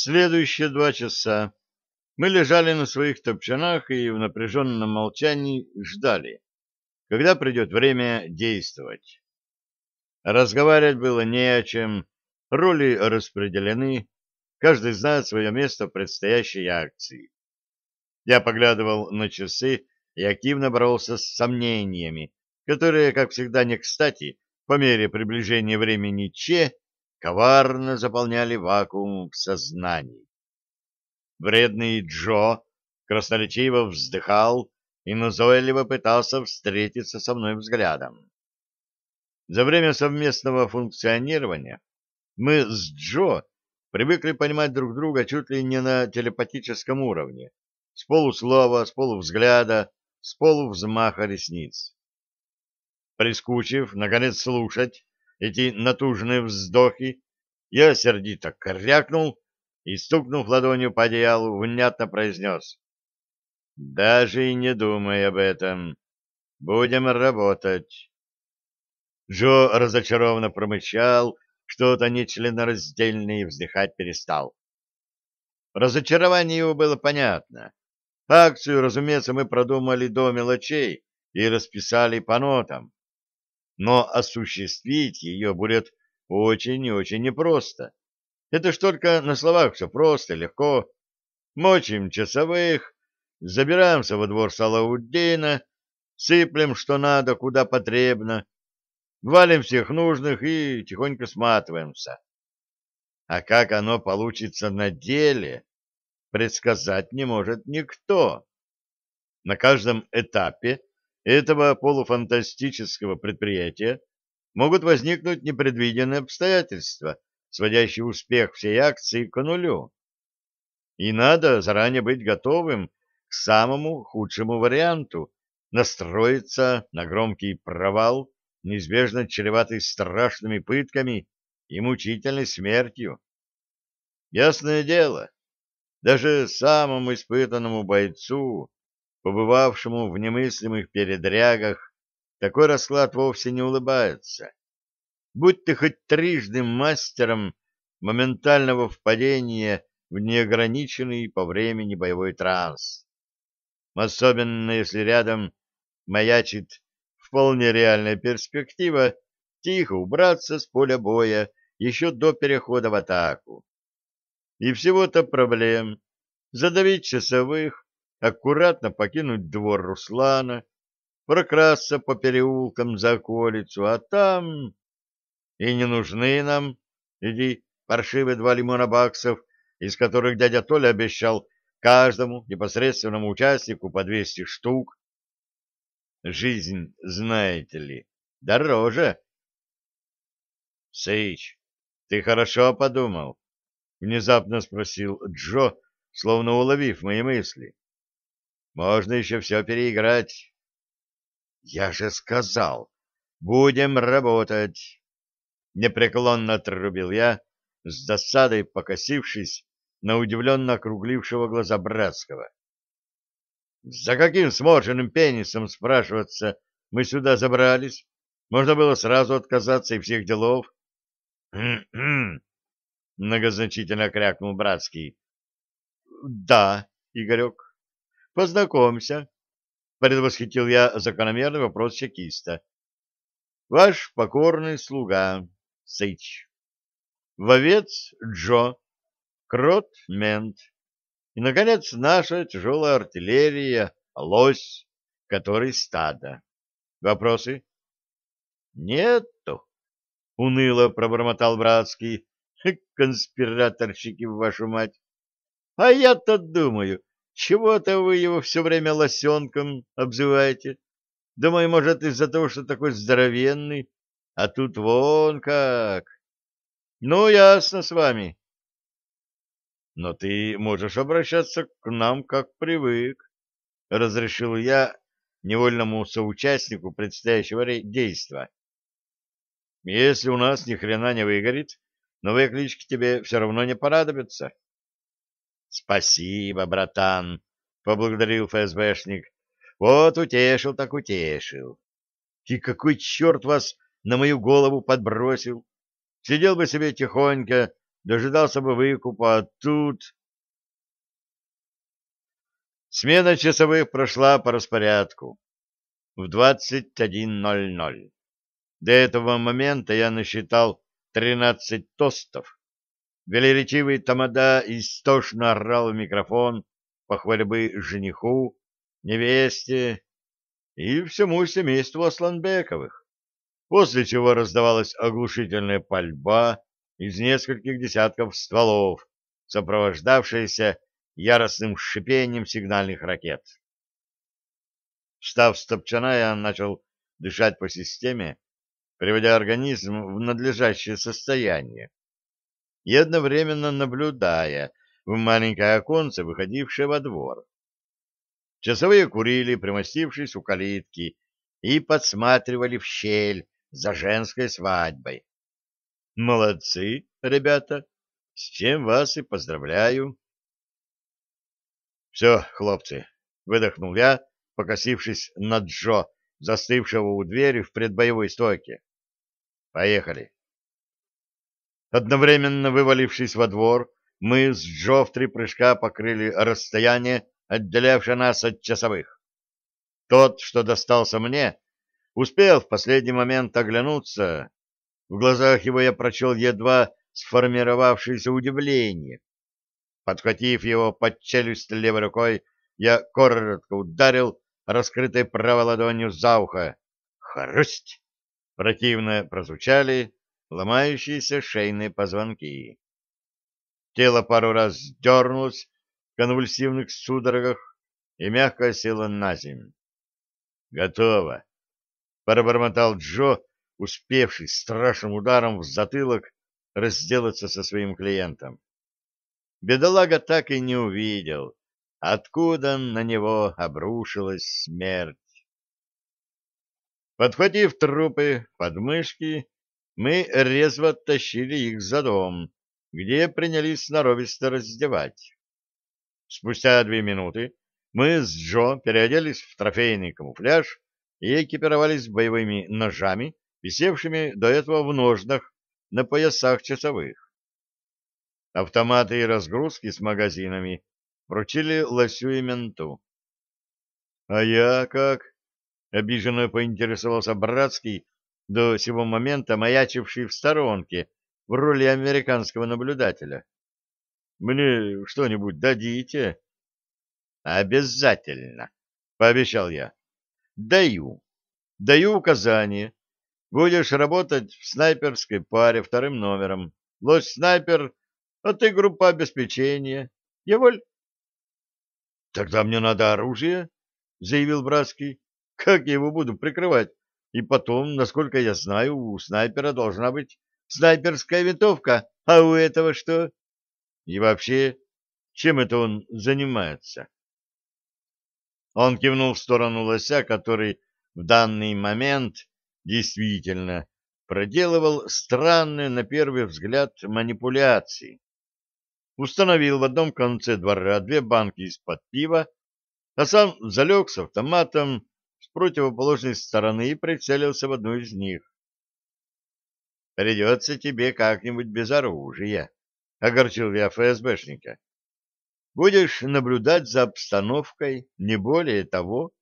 Следующие два часа мы лежали на своих топчанах и в напряженном молчании ждали, когда придет время действовать. Разговаривать было не о чем, роли распределены, каждый знает свое место в предстоящей акции. Я поглядывал на часы и активно боролся с сомнениями, которые, как всегда, не кстати, по мере приближения времени Че, коварно заполняли вакуум в сознании. Вредный Джо красноречиво вздыхал и назойливо пытался встретиться со мной взглядом. За время совместного функционирования мы с Джо привыкли понимать друг друга чуть ли не на телепатическом уровне, с полуслова, с полувзгляда, с полувзмаха ресниц. Прискучив, наконец, слушать эти натужные вздохи, я сердито крякнул и, стукнув ладонью по одеялу, внятно произнес. «Даже и не думай об этом. Будем работать». Джо разочарованно промычал, что-то нечленораздельное и вздыхать перестал. Разочарование его было понятно. Акцию, разумеется, мы продумали до мелочей и расписали по нотам. Но осуществить ее будет очень и очень непросто. Это ж только на словах все просто, легко. Мочим часовых, забираемся во двор Салауддина, сыплем, что надо, куда потребно, валим всех нужных и тихонько сматываемся. А как оно получится на деле, предсказать не может никто. На каждом этапе этого полуфантастического предприятия могут возникнуть непредвиденные обстоятельства, сводящие успех всей акции к нулю. И надо заранее быть готовым к самому худшему варианту, настроиться на громкий провал, неизбежно чреватый страшными пытками и мучительной смертью. Ясное дело, даже самому испытанному бойцу побывавшему в немыслимых передрягах, такой расклад вовсе не улыбается. Будь ты хоть трижды мастером моментального впадения в неограниченный по времени боевой транс. Особенно если рядом маячит вполне реальная перспектива тихо убраться с поля боя еще до перехода в атаку. И всего-то проблем задавить часовых, аккуратно покинуть двор Руслана, прокрасться по переулкам за околицу, а там... И не нужны нам эти паршивые два лимона баксов, из которых дядя Толя обещал каждому непосредственному участнику по 200 штук. Жизнь, знаете ли, дороже. Сыч, ты хорошо подумал? Внезапно спросил Джо, словно уловив мои мысли. Можно еще все переиграть. Я же сказал, будем работать. Непреклонно отрубил я, с досадой покосившись на удивленно округлившего глаза Братского. За каким сморщенным пенисом, спрашиваться, мы сюда забрались? Можно было сразу отказаться и всех делов. «Хм — многозначительно крякнул Братский. — Да, Игорек, Познакомься, — предвосхитил я закономерный вопрос чекиста. — Ваш покорный слуга, Сыч. Вовец Джо, крот Мент. И, наконец, наша тяжелая артиллерия, лось, который стадо. Вопросы? — Нету, — уныло пробормотал Братский. — Конспираторщики, вашу мать. А я-то думаю, чего-то вы его все время лосенком обзываете. Думаю, может, из-за того, что такой здоровенный, а тут вон как. Ну, ясно с вами. Но ты можешь обращаться к нам, как привык, — разрешил я невольному соучастнику предстоящего действа. Если у нас ни хрена не выгорит, новые клички тебе все равно не понадобятся. — Спасибо, братан, — поблагодарил ФСБшник. — Вот утешил так утешил. И какой черт вас на мою голову подбросил? Сидел бы себе тихонько, дожидался бы выкупа, а тут... Смена часовых прошла по распорядку в 21.00. До этого момента я насчитал 13 тостов. Велеречивый тамада истошно орал в микрофон похвальбы жениху, невесте и всему семейству Асланбековых, после чего раздавалась оглушительная пальба из нескольких десятков стволов, сопровождавшаяся яростным шипением сигнальных ракет. Встав с топчана, я начал дышать по системе, приводя организм в надлежащее состояние и одновременно наблюдая в маленькое оконце, выходившее во двор. Часовые курили, примостившись у калитки, и подсматривали в щель за женской свадьбой. Молодцы, ребята, с чем вас и поздравляю. Все, хлопцы, выдохнул я, покосившись на Джо, застывшего у двери в предбоевой стойке. Поехали. Одновременно вывалившись во двор, мы с Джо в три прыжка покрыли расстояние, отделявшее нас от часовых. Тот, что достался мне, успел в последний момент оглянуться. В глазах его я прочел едва сформировавшееся удивление. Подхватив его под челюсть левой рукой, я коротко ударил раскрытой правой ладонью за ухо. Хрусть! Противно прозвучали ломающиеся шейные позвонки. Тело пару раз дернулось в конвульсивных судорогах и мягко село на землю. «Готово!» — пробормотал Джо, успевший страшным ударом в затылок разделаться со своим клиентом. Бедолага так и не увидел, откуда на него обрушилась смерть. Подхватив трупы под мышки, мы резво оттащили их за дом, где принялись сноровисто раздевать. Спустя две минуты мы с Джо переоделись в трофейный камуфляж и экипировались боевыми ножами, висевшими до этого в ножнах на поясах часовых. Автоматы и разгрузки с магазинами вручили лосю и менту. — А я как? — обиженно поинтересовался Братский, до сего момента маячивший в сторонке в роли американского наблюдателя. — Мне что-нибудь дадите? — Обязательно, — пообещал я. — Даю. Даю указание. Будешь работать в снайперской паре вторым номером. Лось-снайпер, а ты группа обеспечения. Я воль. — Тогда мне надо оружие, — заявил Братский. — Как я его буду прикрывать? И потом, насколько я знаю, у снайпера должна быть снайперская винтовка, а у этого что? И вообще, чем это он занимается? Он кивнул в сторону лося, который в данный момент действительно проделывал странные, на первый взгляд, манипуляции установил в одном конце двора две банки из-под пива, а сам залег с автоматом противоположной стороны и прицелился в одну из них. «Придется тебе как-нибудь без оружия», — огорчил я ФСБшника. «Будешь наблюдать за обстановкой, не более того.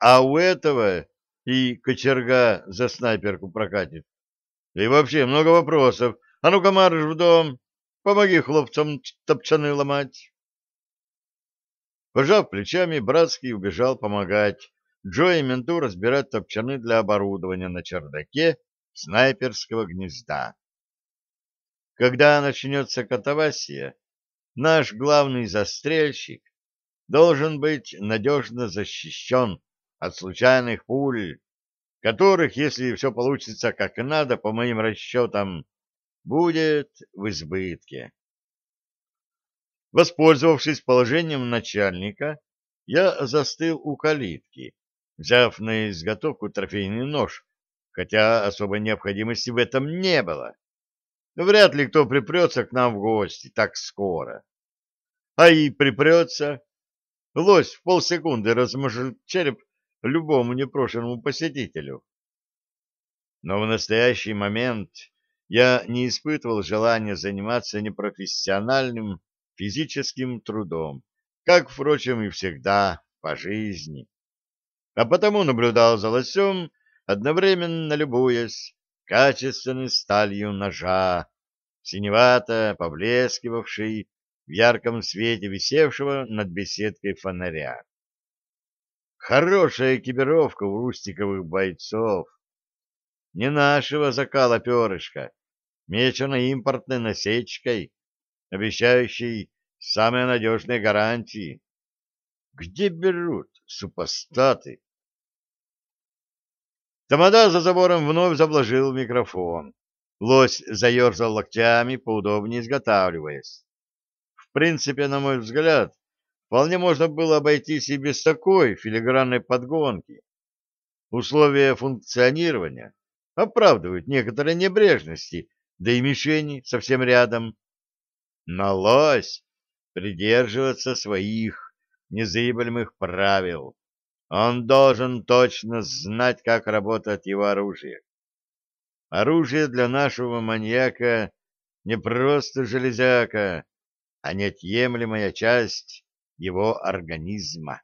А у этого и кочерга за снайперку прокатит. И вообще много вопросов. А ну-ка марш в дом!» Помоги хлопцам топчаны ломать. Пожав плечами, Братский убежал помогать Джо и менту разбирать топчаны для оборудования на чердаке снайперского гнезда. Когда начнется катавасия, наш главный застрельщик должен быть надежно защищен от случайных пуль, которых, если все получится как надо, по моим расчетам, будет в избытке. Воспользовавшись положением начальника, я застыл у калитки, взяв на изготовку трофейный нож, хотя особой необходимости в этом не было. Вряд ли кто припрется к нам в гости так скоро. А и припрется. Лось в полсекунды размажет череп любому непрошенному посетителю. Но в настоящий момент я не испытывал желания заниматься непрофессиональным физическим трудом, как, впрочем, и всегда по жизни. А потому наблюдал за лосем, одновременно любуясь качественной сталью ножа, синевато поблескивавшей в ярком свете висевшего над беседкой фонаря. Хорошая экипировка у рустиковых бойцов. Не нашего закала перышка, мечена импортной насечкой, обещающей самые надежные гарантии. Где берут супостаты? Тамада за забором вновь заблажил микрофон. Лось заерзал локтями, поудобнее изготавливаясь. В принципе, на мой взгляд, вполне можно было обойтись и без такой филигранной подгонки. Условия функционирования оправдывают некоторые небрежности, да и мишени совсем рядом. Но лось придерживаться своих незыблемых правил. Он должен точно знать, как работает его оружие. Оружие для нашего маньяка не просто железяка, а неотъемлемая часть его организма.